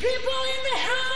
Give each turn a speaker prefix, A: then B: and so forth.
A: People in the house!